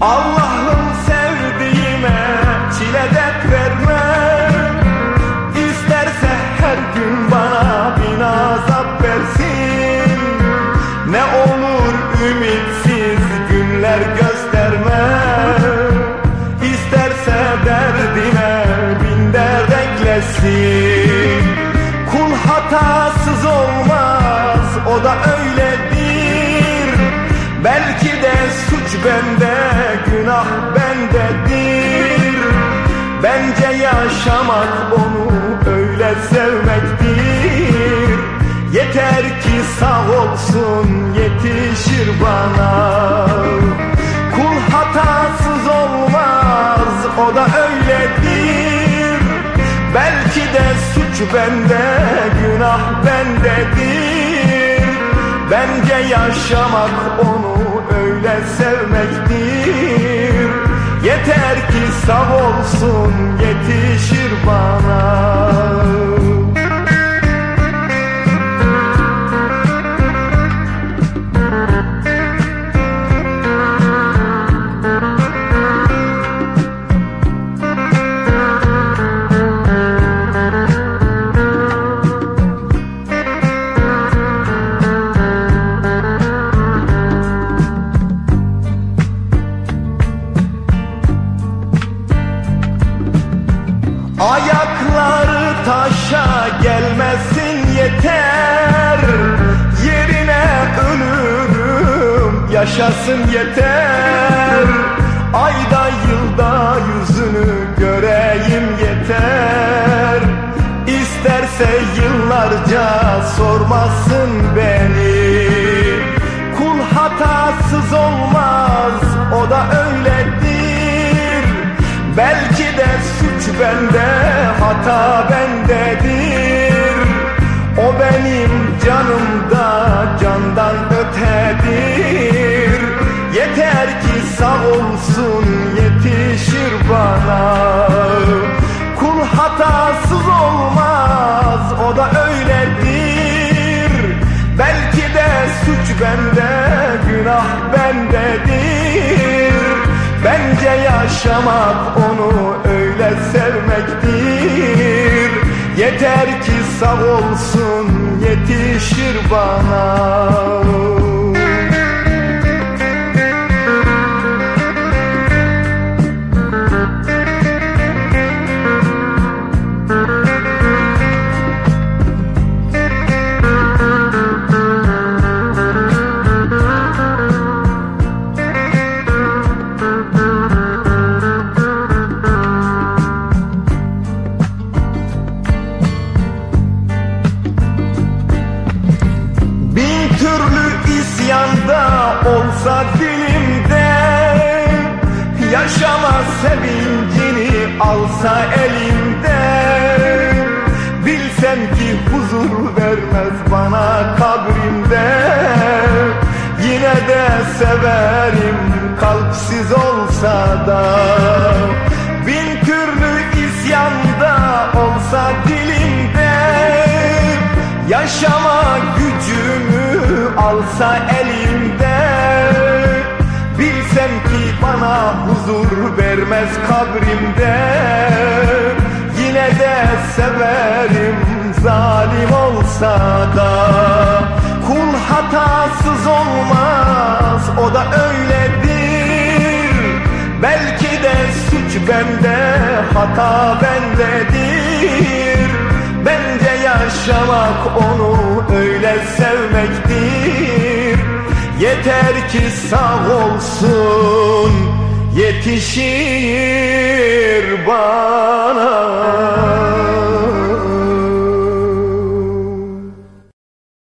Allah'ım sevdiğime çile dert verme. İsterse her gün bana bin azap versin. Ne olur ümitsiz günler gösterme. İsterse derdime bin dert eklesin. Kul hatasız olmaz o da öyledir. Belki de suç bende günah bendedir. Bence yaşamak onu öyle sevmektir. Yeter ki sağ olsun yetişir bana. Kul hatasız olmaz o da öyledir. Belki de suç bende günah bendedir. Bence yaşamak onu öyle sevmektir Yeter ki sağ olsun yetişir bana Ayakları taşa gelmesin yeter. Yerine ölürüm yaşasın yeter. Ayda yılda yüzünü göreyim yeter. İsterse yıllarca sormasın beni. Kul hatasız olmaz o da öyledir. Belki de suç bende hata bendedir. O benim canımda candan ötedir. Yeter ki sağ olsun yetişir bana. Kul hatasız olmaz o da öyledir. Belki de suç bende günah bendedir Bence yaşamak onu öyle sevmektir. Yeter ki sağ olsun yetişir bana olsa dilimde Yaşama sevincini alsa elimde Bilsem ki huzur vermez bana kabrimde. Yine de severim kalpsiz olsa da. Bin türlü isyanda olsa dilimde. Yaşama gücümü alsa elimde bana huzur vermez kabrimde. Yine de severim zalim olsa da. Kul hatasız olmaz o da öyledir. Belki de suç bende hata bendedir. Bence yaşamak onu öyle sevmektir Yeter ki sağ olsun yetişir bana